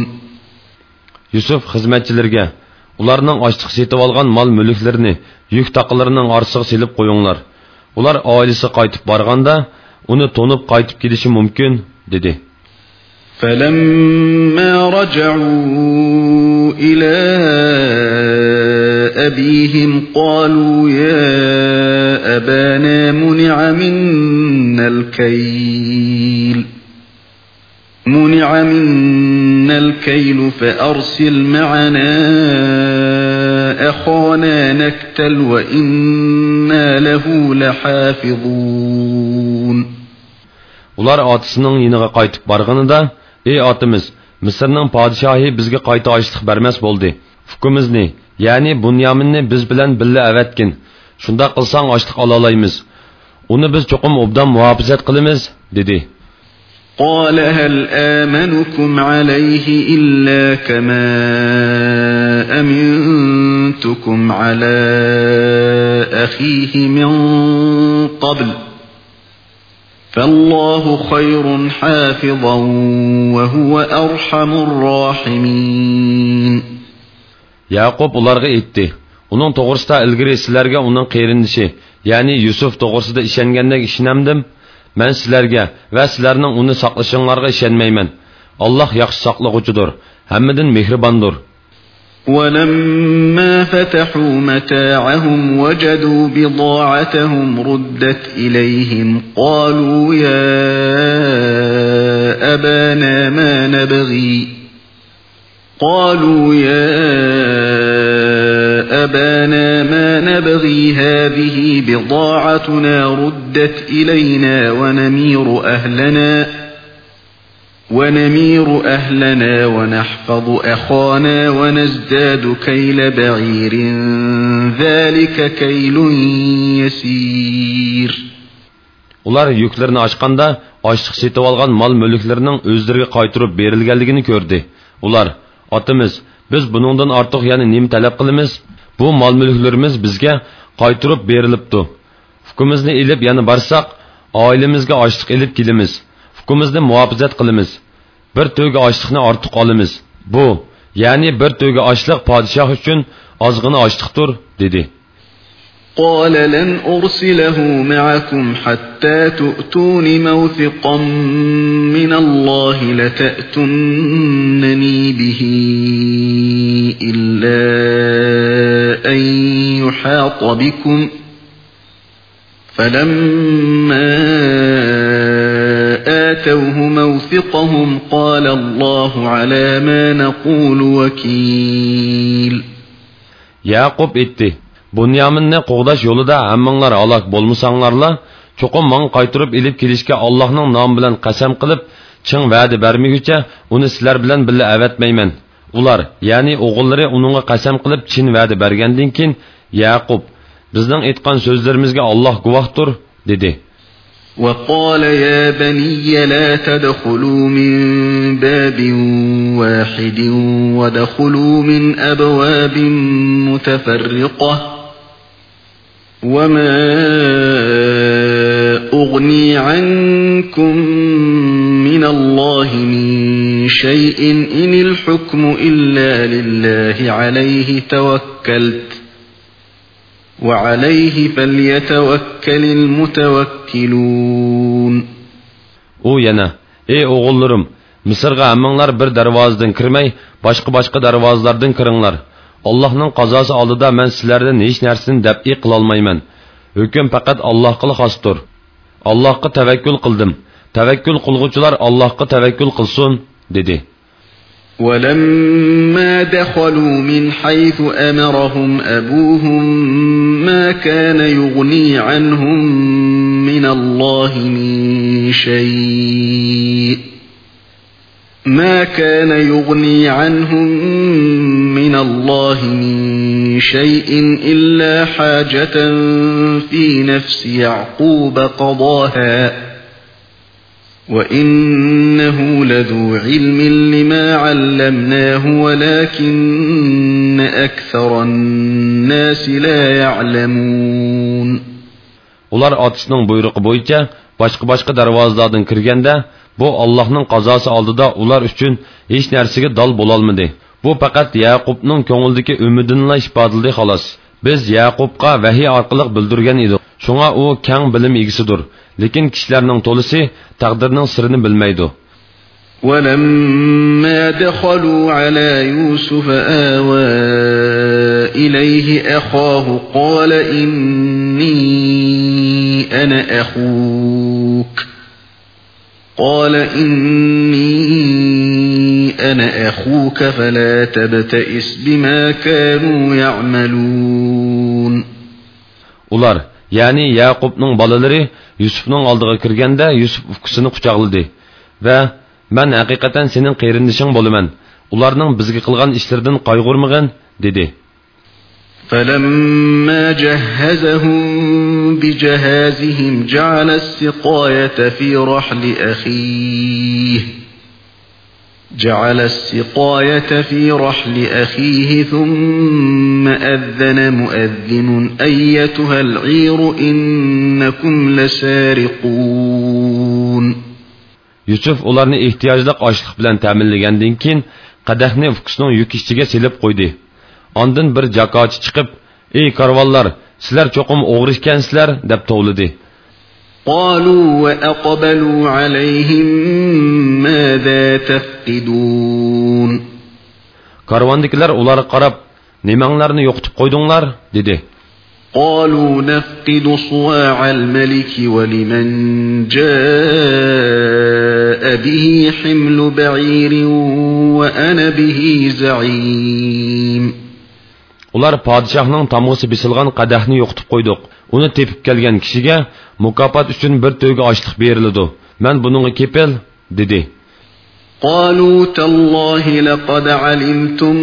يوسف خزمتçilerге ularning ochliq setib olgan mol mulklarini yuk taqilarining orsig'i silib qo'yinglar ular oilasi qaytib borganda uni to'nib qaytib kelishi mumkin dedi
فلما رجعوا إلى أبيهم قالوا يا أبانا منع منا الكيل منع منا الكيل فأرسل معنا أخانا نكتل وإنا
له لحافظون Ular atısının yanına qaytıb barğanında, "Ey atımız, Misirning podshohi bizga qayta ochliq bermas bo'ldi. Hukmimizni, ya'ni Bunyaminni biz bilan birga avatgin. Shunda qilsang ochliq ola olamiz. Uni biz cho'qim obdan muhofazat qilamiz," dedi.
قال هل آمنكم عليه إلا كما أمنتكم على أخيه من قبل فالله
خير حافظا وهو أرحم الراحمين Яқуб уларға айтты. Оның тоғырсыда ілгірі сілерге оның қейріндіші, яғни Юсуф тоғырсыда ішенгендегі ішінемдім, Мен сілерге вә сілерінің оны сақлышыңларға ішенмеймен. Аллах яқшы сақлығычыдыр, әммедің мехрибандыр.
وَلَمَّا فَتَحُوا مَتَاعَهُمْ وَجَدُوا بِضَاعَتَهُمْ رُدَّتْ إِلَيْهِمْ قَالُوا يَا أَبَانَا مَا نَبْغِي قَالُوا يَا أبانا ما نبغي هذه بضاعتنا ردت إلينا ونمير أهلنا ونمير أهلنا ونحفظ أخانا ونزداد كيل بعير ذلك كيل
يسير Ular yüklerini açqanda açlıq setib alğan mal mülklərinin özlərinə qaytarıb verilganligini gördü. Ular, "Atımız, biz buningdan ortiq yana nima talab qilamiz?" bu mol mulklarimiz bizga qaytirib berilibdi hukmimizni ilib yana borsak oilamizga ochliq ilib kelamiz hukmimizni muhofazat qilamiz bir to'ga ochliqni ortiq olamiz bu ya'ni bir to'ga ochliq podshoh uchun ozg'ina ochliqdir dedi
قال لن أرسله معكم حتى تؤتون موثقا من الله لتأتنني به إلا أن يحاط بكم فلما آتوه موثقهم قال الله على ما نقول
وكيل يعقوب etti. Bunyaminni qo'g'dash yo'lida hammanglar halok bo'lmasanglarla, cho'qim mang qaytirib ilib kelishga Allohning nomi bilan qasam qilib, ching va'da bermaguncha uni sizlar bilan birga avatmayman. ular ya'ni o'g'illari uningga qasam qilib chin va'da bergandan keyin yaqub bizning aytgan so'zlarimizga olloh guvohdir dedi
وقال يا بني لا تدخلوا من باب واحد ودخلوا من أبواب متفرقة وما أغني عنكم من الله من من شيء إن الحكم إلا لله عليه توكلت وعليه
فليتوكل المتوكلون U yana, ey oğullarım, Misirga əmminlər bir darvazadan kirmay, boshqa-boshqa darvazalardan kiringlar. Allohning qazosi oldida men sizlardan hech narsani dabi qila olmayman. Hukm faqat Allohga xosdir. Allohga tavakkul qildim. Tavakkul qilguvchilar Allohga tavakkul qilsin. dedi.
وَلَمَّا دَخَلُوا مِنْ حَيْثُ أَمَرَهُمْ أَبُوهُمْ مَا كَانَ يُغْنِي عَنْهُمْ مِنَ اللَّهِ مِنْ شَيْءٍ ما كان يغني عنهم من الله من شيء إلا حاجة في نفس يعقوب قضاها وَإِنَّهُ لَذُو عِلْمٍ لِمَا عَلَّمْنَاهُ
وَلَكِنَّ أَكْثَرَ النَّاسِ لَا يَعْلَمُونَ Ular atisinin buyruqi bo'yicha boshqa-boshqa darvozalardan kirganda bu Allohning qazosi oldida ular uchun hech narsaga dal bo'lolmadi. Bu faqat Yaqubning ko'ngildagi umidinla ifodaldi xolos. Biz Yaqubqa vahiy orqali bildirgan edik. Shunga u keng bilim egisidir. lekin kishilarning to'lisi taqdirning sirini bilmaydi
ولما دخلوا على يوسف آوى إليه أخاه قال إني أنا أخوك قال إني أنا أخوك فلا
تبتئس بما كانوا يعملون ya'ni yaqubning bolalari yusufning oldiga kirganda yusuf ufqisini quchoqladi va man haqiqatan sening qerindishing bo'laman ularning bizga qilgan ishlaridan qayg'urmag'in dedi
فلما جهزهم بجهازهم جعل السقاية في رحل أخيه جعل السقاية في رحل أخيه ثم أذن مؤذن أيتها
العير إنكم لسارقون Yusuf ularni ehtiyojliq ochliq bilan ta'minlagandan keyin qadahni fuqusning yuk ichiga silib qo'ydi. Ondan bir jakochi chiqib, "Ey karvonlar, sizlar cho'qim o'g'ri ekansizlar" deb tovladi.
قالوا وأقبلوا عليهم
ماذا تفقدون كاروان كارواندكلار أولار قرب نمانلارن يوقتب لار ديدي قالوا
نفقد صواع الملك ولمن جاء
به حمل بعير وأنا به زعيم Ular padişahının tamğısı bisilgan qadahını yoqtıp qoyduq. Onu tepip kelgen mukofot uchun bir tuyaga ochliq beriladi man buningga kepil dedi
قالوا تالله لقد علمتم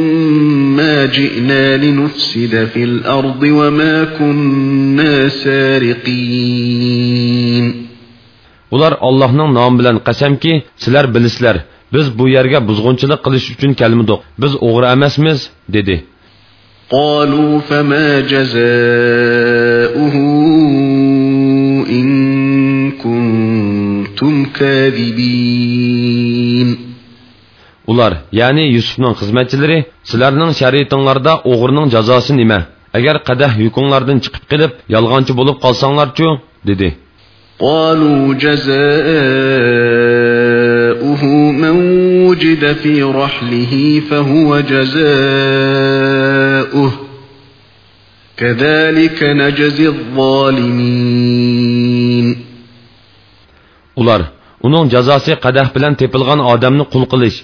ما جئنا لنفسد في الأرض وما كنا
سارقين Ular Allah'ın namı bilen qasam ki, sizler bilisler, biz bu yerge buzgunçılık kılış için kelmidik, biz uğra emesmiz, dedi.
قالوا فما جزاؤه إن كنتم
كاذبين Ular, yani Yusuf'un xizmetçileri, sizlərinin şəriətinlərdə oğrunun cəzası Eğer Əgər qədəh çıkıp gelip yalgancı bulup olub qalsanlarçı, dedi.
قالوا جزاؤه من وجد في رحله فهو جزاؤه كذلك نجزي
الظالمين ular uning jazosi qadah bilan tepilgan odamni qul qilish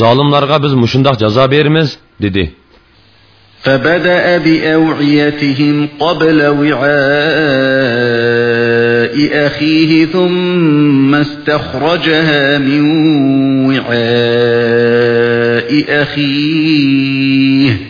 zolimlarga biz mushundoq jazo beramiz dedi
فبدأ بأوعيتهم قبل وعاء أخيه ثم استخرجها من وعاء أخيه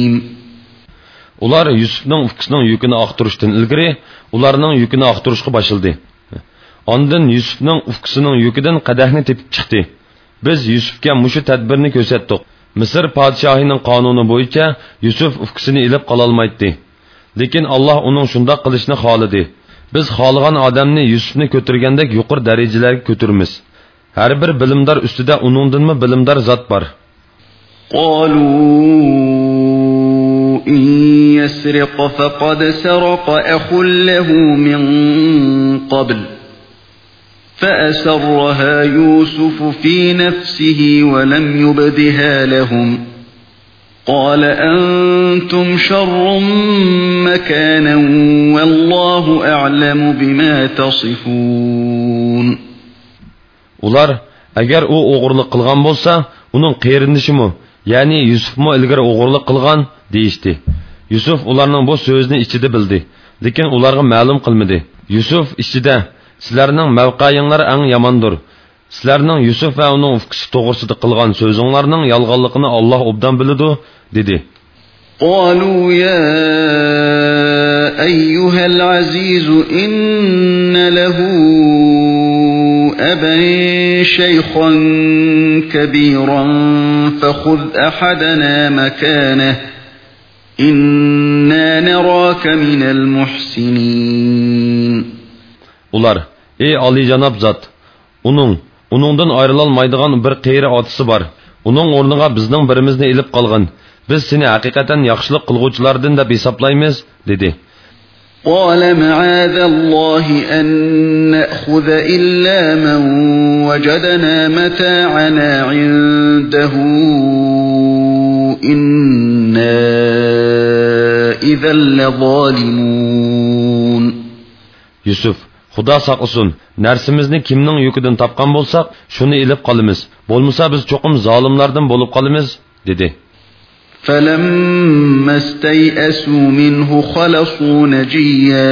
ular yusufning ukisining yukini oqtirishdan ilgari ularning yukini oqtirishga boshildi ondin yusufning ufqisining yukidan qadahni tepib chiqdi biz yusufga mushu tadbirni ko'rsatdik misr podshohining qonuni bo'yicha yusuf ufqisini ilib qololmaydi lekin alloh uning shundoq qilishni xohladi biz xohlagan odamni yusufni ko'targandek yuqori darajalarga ko'tarmiz har bir bilimdor ustida uningdinmi bilimdor zot bor
قالوا إن يسرق فقد سرق أخ له من قبل فأسرها يوسف في نفسه ولم يبدها لهم قال أنتم شر مكانا والله
أعلم بما تصفون Ular, agar u o'g'irlik qilgan bo'lsa, uning qerindishimi, ya'ni Yusufmi ilgari o'g'irlik qilgan, deyishdi yusuf ularning bu so'zni ichida bildi lekin ularga ma'lum qilmadi yusuf ichida sizlarning mavqayinglar ang yomondir sizlarning yusuf va uning ufqisi to'g'risida qilgan so'zinglarning yolg'onligini olloh obdan biladi dedi
قالوا يا أيها العزيز إن له أبا شيخا كبيرا فخذ أحدنا مكانه
İnna naraka minel muhsinin. Ular, ey Ali Canab zat, onun, onundan ayrılalmaydigan bir qeyri atısı var. Onun o'rniga bizning birimizni ilib qolgan. Biz seni haqiqatan yaxshilik qilguvchilardan deb hisoblaymiz, dedi.
قال معاذ الله أن نأخذ إلا من وجدنا متاعنا عنده إنا
إذا لظالمون يوسف xudo saqlasin narsimizni kimning yukidan topgan bo'lsak shuni ilib qolamiz bo'lmasa biz cho'qim zolimlardan bo'lib qolamiz dedi
فلما استيئسوا منه خلصوا نجيا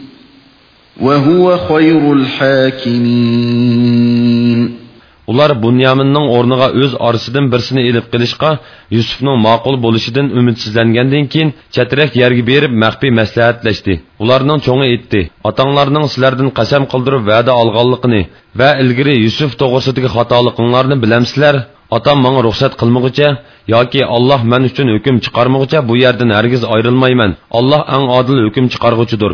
وَهُوَ خَيْرُ
الْحَاكِمِينَ Ular Bunyaminning o'rniga o'z orasidan birsini elib qilishga Yusufning ma'qul bo'lishidan umidsizlangandan keyin chatrak yerga berib maxfiy maslahatlashdi. Ularning cho'ngi etdi. Otanglarning sizlardan qasam qildirib va'da olganligini va ilgari Yusuf to'g'risidagi xatoliqinglarni bilamsizlar. Otam menga ruxsat qilmoqcha yoki Alloh men uchun hukm chiqarmoqcha bu yerdan hargiz ayrilmayman. Alloh eng adil hukm chiqarguchidir.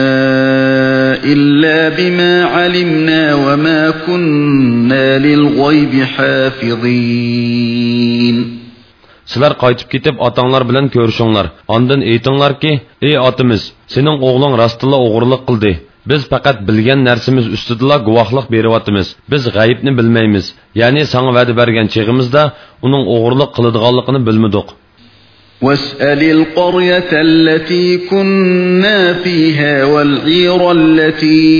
إلا بما علمنا وما كنا للغيب
حافظين Sizler qaytib ketib atanglar bilan ko'rishinglar. Ondan aytinglarki, ey otimiz, sening o'g'ling rastilla o'g'irlik qildi. Biz faqat bilgan narsamiz ustidala guvohlik beryapmiz. Biz g'ayibni bilmaymiz. Ya'ni sana va'da bergan cheg'imizda uning o'g'irlik qiladiganligini bilmadik.
واسأل القرية التي كنا فيها والعير التي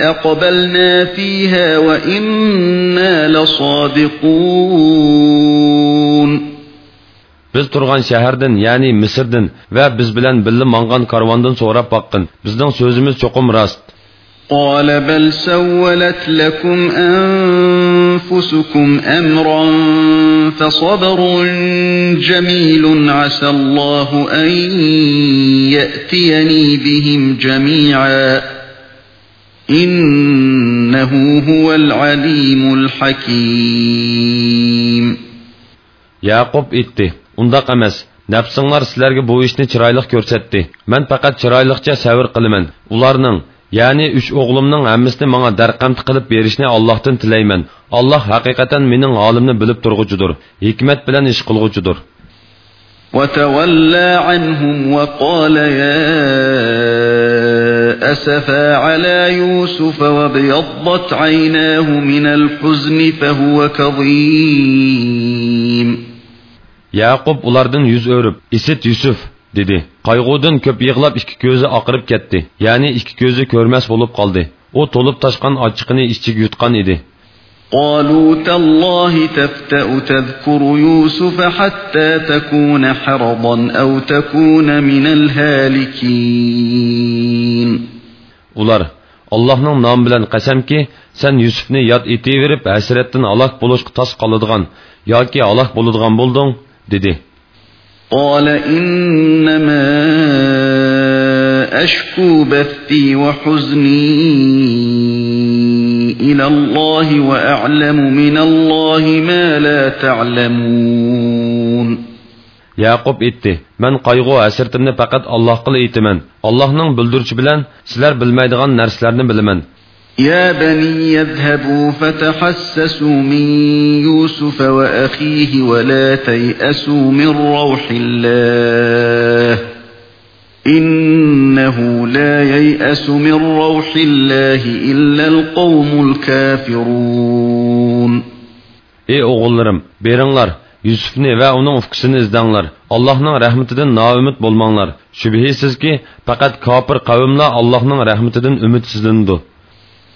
أقبلنا فيها وإنا
لصادقون Biz turgan şəhərdən, yəni Misirdən və biz bilən billi manğan karvandan so'rab baqqın. Bizning so'zimiz cho'qim rost.
قال بل سولت لكم أنفسكم أمرا فصبر جميل عسى الله أن يأتيني بهم جميعا إنه هو العليم
الحكيم يعقوب إتي اندق أمس نفسіңлар сілерге бұл ішні чырайлық көрсетті. Мен пақат чырайлықча сәуір қылымен. Уларның Yani üç oğlumның hammasini menga darqamt qilib berishni Allohdan tilayman. Alloh haqiqatan mening holimni bilib turguchidir, hikmat bilan ish qilguchidir.
وتولى عنهم وقال يا أسفا على يوسف وابيضت عيناه من الحزن
فهو كظيم يعقوب ulardan yüz örüp, "İsit Yusuf, dedi. Qayg'udan ko'p yig'lab ikki ko'zi oqirib ketdi. Ya'ni ikki ko'zi ko'rmas bo'lib qoldi. U to'lib toshgan ochiqini ichiga yutgan edi.
قالوا تالله تفتأ تذكر يوسف حتى تكون
حرضا أو تكون من الهالكين Ular, Allah'ın namı bilen qasam ki, sen Yusuf'ni yad eti verip, həsrətdən alaq buluş tas qalıdığan, ya ki alaq buludğan buldun, dedi.
قال إنما أشكو بثي وحزني إلى الله وأعلم
من الله ما لا تعلمون Яқуб айтты: "Мен қайғы әсіртімні фақат Аллоһқа айтамын. Аллоһның білдіруші білән сілер білмейдіған нәрселерді білемін.
يا بني يذهبوا فتحسسوا من يوسف وأخيه ولا تيأسوا من روح الله إنه لا ييأس
من روح الله إلا القوم الكافرون Ey oğullarım, berinlar, Yusufni ve onun ufkusini izdenler. Allah'ın rahmetinden naümit bulmanlar. Şübihisiz ki, fakat kafir kavimler Allah'ın rahmetinden ümitsizlindir.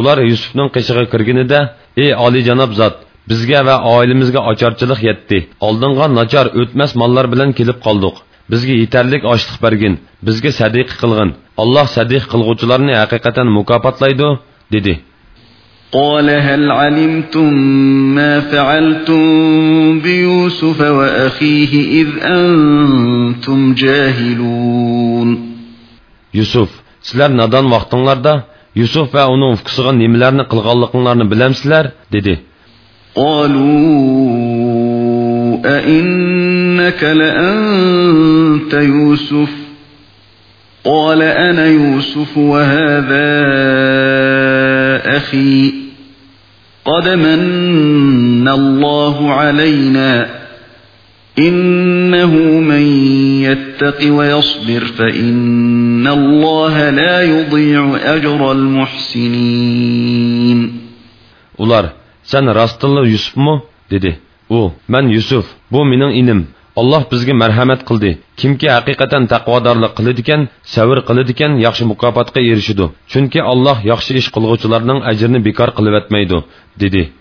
ular yusufning qishig'i kirganida ey olijanob zot bizga va oilamizga ocharchilik yetdi oldinga nachar o'tmas mollar bilan kelib qoldik bizga yetarlik ochliq bergin bizga sadiq qilg'in alloh sadiq qilg'uvchilarni haqiqatan mukofotlaydi dedi
قال هل علمتم ما فعلتم بيوسف وأخيه إذ أنتم
جاهلون يوسف sizlar nadan vaqtinglarda yusuf va uni ufqisiga nimalarni qilganliklarini bilamsizlar dedi
قالوا أئنك لأنت يوسف قال أنا يوسف وهذا أخي قد من الله علينا إنه من يتق ويصبر فإن الله لا يضيع أجر
المحسنين Ular, sen rastınlı Yusuf mu? dedi. U, ben Yusuf, bu menin inim. Allah bizge merhamet kıldı. Kimki hakikaten takvadarlık kılıdiken, sevir kılıdiken, yakşı mukafatka erişidu. Çünkü Allah yakşı iş kılgıçılarının ecrini bikar kılıvetmeydu, dedi.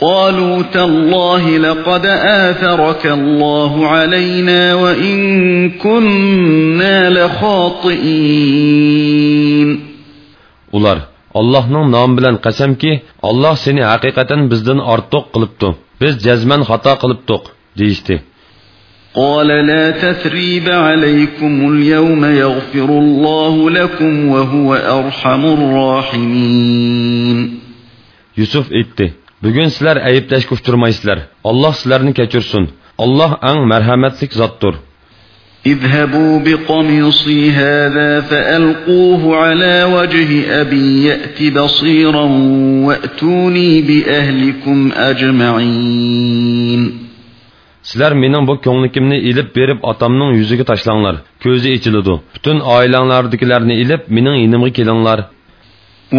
قالوا تالله لقد آثرك الله علينا وإن
كنا لخاطئين Ular, Allah'ın nam bilen kesem ki, Allah seni hakikaten bizden artık kılıptı. Biz cezmen hata kılıptık, deyişti.
قال لا تثريب عليكم اليوم يغفر الله لكم وهو أرحم
الراحمين يوسف اتي Bugün sizler ayıptaş kuşturmaysizler. Allah sizlerini keçirsin. Allah en merhametlik zattır.
اذهبوا بقميصي هذا فألقوه على وجه أبي
يأت بصيرا وأتوني بأهلكم أجمعين Sizler menin bu könglikimni ilip berip atamның yüzüge taşlanlar. Közü içilidu. Bütün ailanlardakilerini ilip menin yenimge kelinlar.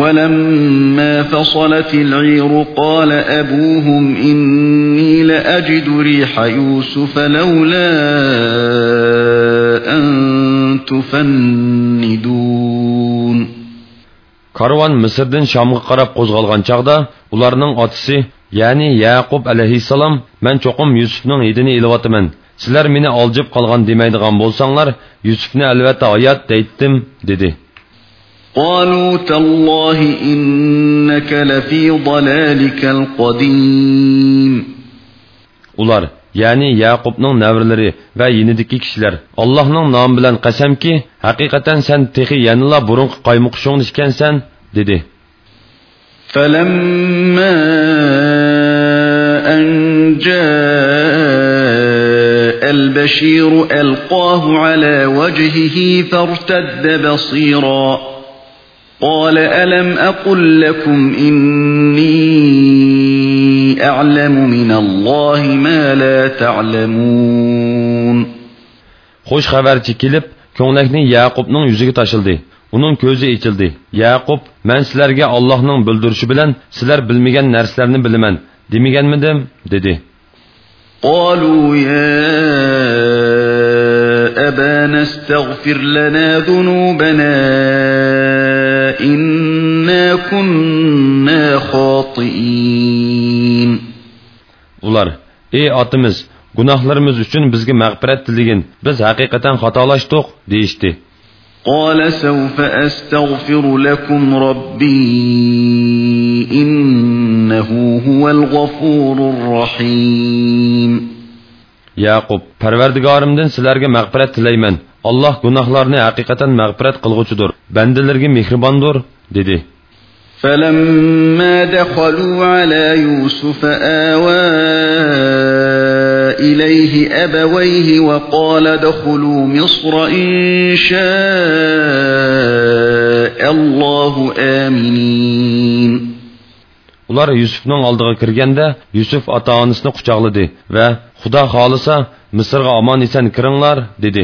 ولما فصلت العير قال أبوهم إني لأجد ريح يوسف لولا
أن تفندون Karvan Misirdən Şamğa qarab qozğalğan çağda ularının atısı, yəni Yaqub alayhissalam, mən çoxum Yusufning hidini ilavatımın. Sizlər məni aljib qalğan deməydigan bolsanlar, Yusufni əlbəttə ayat deyitdim, dedi.
قالوا تالله
إنك لفي ضلالك القديم Ular, yani Yaqubning navrlari va yinidagi kishilar Allohning nomi bilan qasamki, haqiqatan sen tehi yanıla burun kaymukşun işkensen, dedi.
Falamma anja جَاءَ الْبَشِيرُ أَلْقَاهُ عَلَى وَجْهِهِ فَارْتَدَّ بَصِيرًا قال ألم أقل لكم إني أعلم من
الله ما لا تعلمون خوش خبرچi kelib ko'nakni Yaqubning yuziga tashildi. Uning ko'zi ichildi. Yaqub, men sizlarga Allohning bildirishi bilan sizlar bilmagan narsalarni bilaman, demaganmidim? dedi.
Qalu ya abana astaghfir lana dhunubana
كنا خاطئين ular ey otimiz gunohlarimiz uchun bizga mag'firat tilagin biz haqiqatan xatolashdiq deyishdi
قال سوف أستغفر لكم ربي إنه هو الغفور
الرحيم Yaqub, parvardigorimdan sizlarga mag'firat tilayman. Alloh gunohlarni haqiqatan mag'firat qilg'uchidir. Bandalarga mehribondir, dedi.
فَلَمَّا دَخَلُوا عَلَى يُوسُفَ آوَى إِلَيْهِ أَبَوَيْهِ وَقَالَ ادْخُلُوا مِصْرَ
إِن شَاءَ اللَّهُ آمِنِينَ Ular Yusufning oldiga kirganda Yusuf ota-onasini quchoqladi va Xudo xolisa Misrga omon esan kiringlar dedi.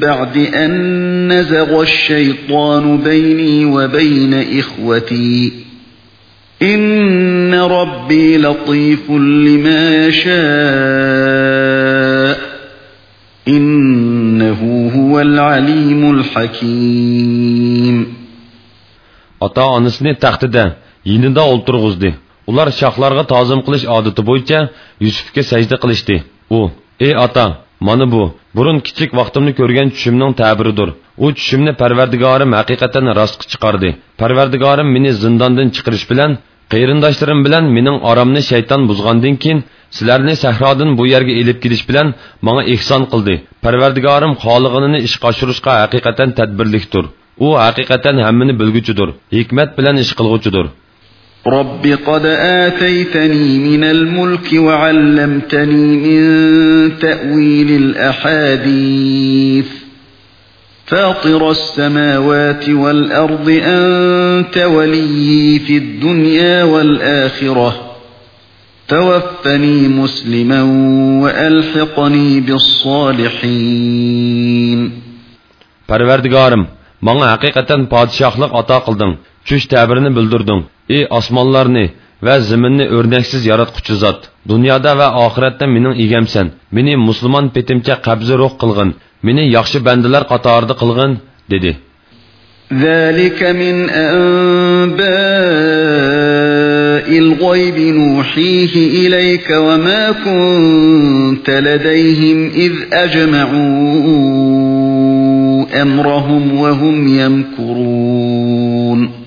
بعد أن نزغ الشيطان بيني وبين إخوتي إن ربي لطيف لما يشاء إنه هو
العليم الحكيم Ата-анысыны тәхтидә, йинендә ултыргызды. Улар шахларга тазым кылыш адаты буенча Юсуфка сәҗдә кылышты. У: "Эй ата, Манны бу бурын кичрик вактымны кергән чушымның тәбиридюр. У чушымны парвардыгорым әқиқатны раскы чыкарды. Парвардыгорым мине зындандан чикырыш белән, кыйрындаштырым белән, минең арамны шайтан бузгандан кин, силәрне сахродан бу ярга элеп килиш белән маңа ихсан кылды. Парвардыгорым халыгыны эш кылучырышка әқиқаттан тәдбирликтур. У әқиқаттан һәммине билгүчідюр, хикмет
رب قد آتيتني من الملك وعلمتني من تأويل الأحاديث فاطر السماوات والأرض أنت ولي في الدنيا والآخرة توفني
مسلما وألحقني بالصالحين پروردگارم bana hakikaten padişahlık ata kıldın, çüş tabirini bildirdin. ey osmonlarni va ziminni o'rnaksiz yaratquchi zot dunyoda va oxiratda mening egamsan meni musulmon petimcha qabzi ruh qilg'in meni yaxshi bandalar qatorida qilg'in dedi
ذلك من أنباء الغيب نوحيه إليك وما كنت لديهم إذ أجمعوا
أمرهم وهم يمكرون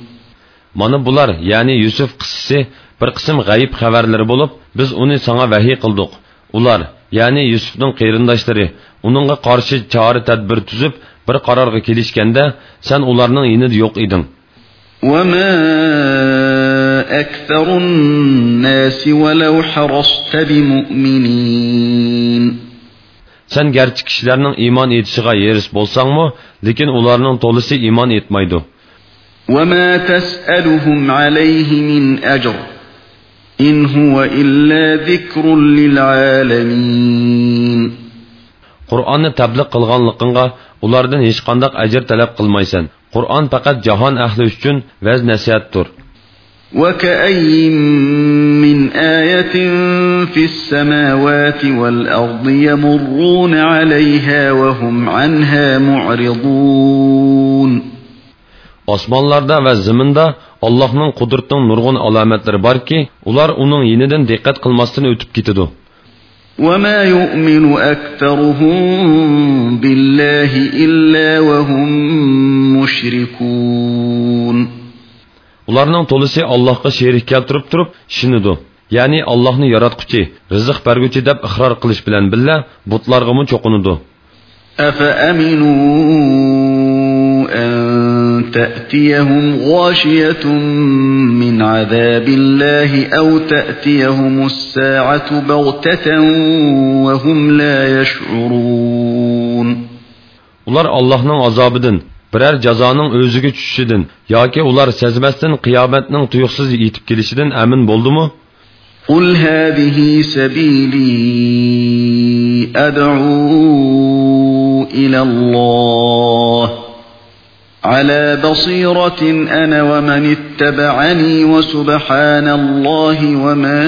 mana bular ya'ni yusuf qissasi bir qism g'ayib xabarlari bo'lib biz uni sanga vahiy qildik ular ya'ni yusufning qarindoshlari uningga qarshi chora tadbir tuzib bir qarorga kelishganda sen ularning yinida yo'q eding
وما أكثر الناس ولو حرصت
بمؤمنين سن gerçi kişilerinin iman etişiga yeris bolsangmı, lekin ularının tolisi iman etmaydı.
وما تسألهم عليه من أجر إن هو إلا ذكر
للعالمين قرآن تبلغ قلغان لقنغا ولاردن هیچ قندق اجر تلب قلمايسن قرآن فقط جهان اهل الشن وز نسيات تور
وكأي من آية في السماوات والأرض يمرون عليها وهم عنها
معرضون osmonlarda va ziminda allohning qudratining nurg'un alomatlari borki ular uning yinidan diqqat qilmasdan o'tib ketadi
وما يؤمن أكثرهم بالله
إلا وهم مشركون Onların tolisi Allah'a şerik keltirip durup şinidu. Yani Allah'ını yaratqıcı, rızık bergücü deb ihrar qilish bilan billa butlarga mu çoqunudu.
aminu an تأتيهم غاشية من عذاب الله أو تأتيهم الساعة بغتة
وهم لا يشعرون Ular Allah'ın azabıdın, birer cezanın özüge çüşüdün, ya ki ular sezmezden kıyametinin tuyuksuz yitip gelişiden emin buldu mu?
قُلْ هَذِهِ سَب۪يلِي أَدْعُوا إِلَى اللّٰهِ على بصيرة أنا ومن اتبعني وسبحان الله وما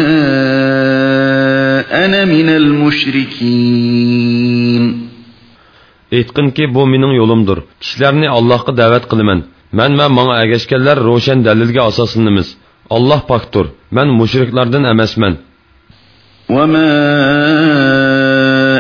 أنا من
المشركين aytqinki bu mening yo'limdir kishilarni allohga da'vat qilaman man va manga ergashganlar ro'shan dalilga asoslanamiz alloh pokdir man mushriklardan emasman
وَمَا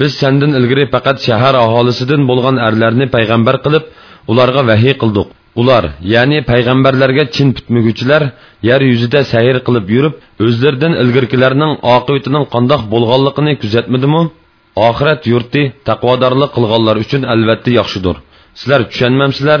biz senden ilgiri faqat shahar aholisidan bo'lgan arlarni payg'ambar qilib ularga vahiy qildik ular ya'ni payg'ambarlarga chin bitmaguchilar yer yuzida sayr qilib yurib o'zlaridan ilgirkilarning oqibatining qandoq bo'lganligini kuzatmadimi oxirat yurti taqvodorlik qilganlar uchun albatta yaxshidir sizlar tushunmamsizlar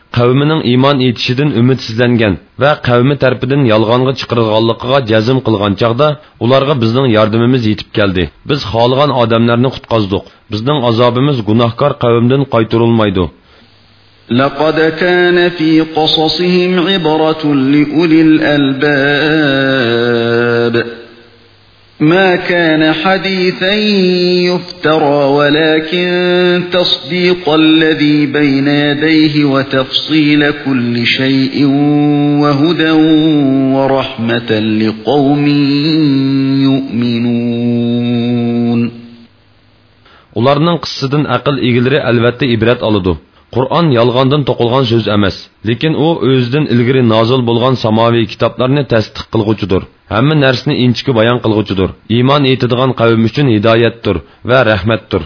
qavmining iymon etishidan umidsizlangan va qavmi tarafidan yolg'onga chiqarilganligiga jazm qilgan chog'da ularga bizning yordamimiz yetib keldi biz xohlagan odamlarni qutqazdik bizning azobimiz gunohkor qavmdan qaytarilmaydi
لقد كان في قصصهم عبرة لأولي الألباب ما كان حديثا يفترى ولكن تصديق الذي بين يديه وتفصيل كل شيء وهدى
ورحمة لقوم يؤمنون Onlarının qıssıdın أقل egiləri əlbəttə ibrət alıdı. qur'on yolg'ondan to'qilgan so'z emas lekin u o'zidan ilgari nozil bo'lgan samoviy kitoblarni tasdiq qilg'uchidir hamma narsani inchiki bayon qilg'uchidir iymon etadigan qavm uchun hidoyatdir va rahmatdir